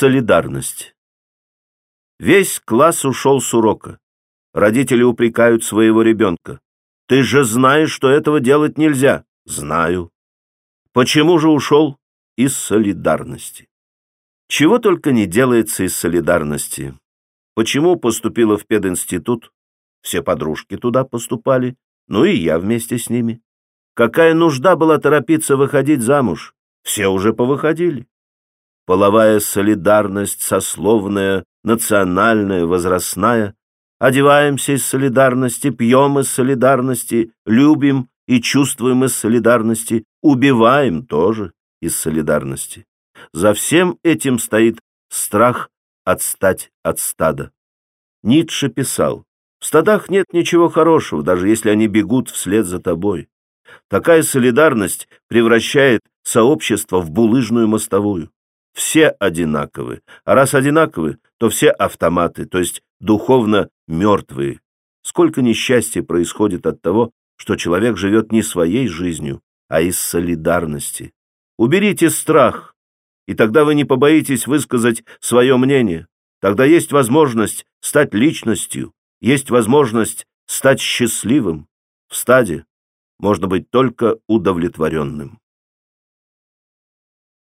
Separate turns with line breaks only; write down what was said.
Солидарность. Весь класс ушел с урока. Родители упрекают своего ребенка. Ты же знаешь, что этого делать нельзя. Знаю. Почему же ушел? Из солидарности. Чего только не делается из солидарности. Почему поступила в пединститут? Все подружки туда поступали, ну и я вместе с ними. Какая нужда была торопиться выходить замуж? Все уже повыходили. Половая солидарность, сословная, национальная, возрастная. Одеваемся из солидарности, пьем из солидарности, любим и чувствуем из солидарности, убиваем тоже из солидарности. За всем этим стоит страх отстать от стада. Ницше писал, «В стадах нет ничего хорошего, даже если они бегут вслед за тобой. Такая солидарность превращает сообщество в булыжную мостовую. Все одинаковы, а раз одинаковы, то все автоматы, то есть духовно мертвые. Сколько несчастья происходит от того, что человек живет не своей жизнью, а из солидарности. Уберите страх, и тогда вы не побоитесь высказать свое мнение. Тогда есть возможность стать личностью, есть возможность стать счастливым. В стаде можно быть только удовлетворенным.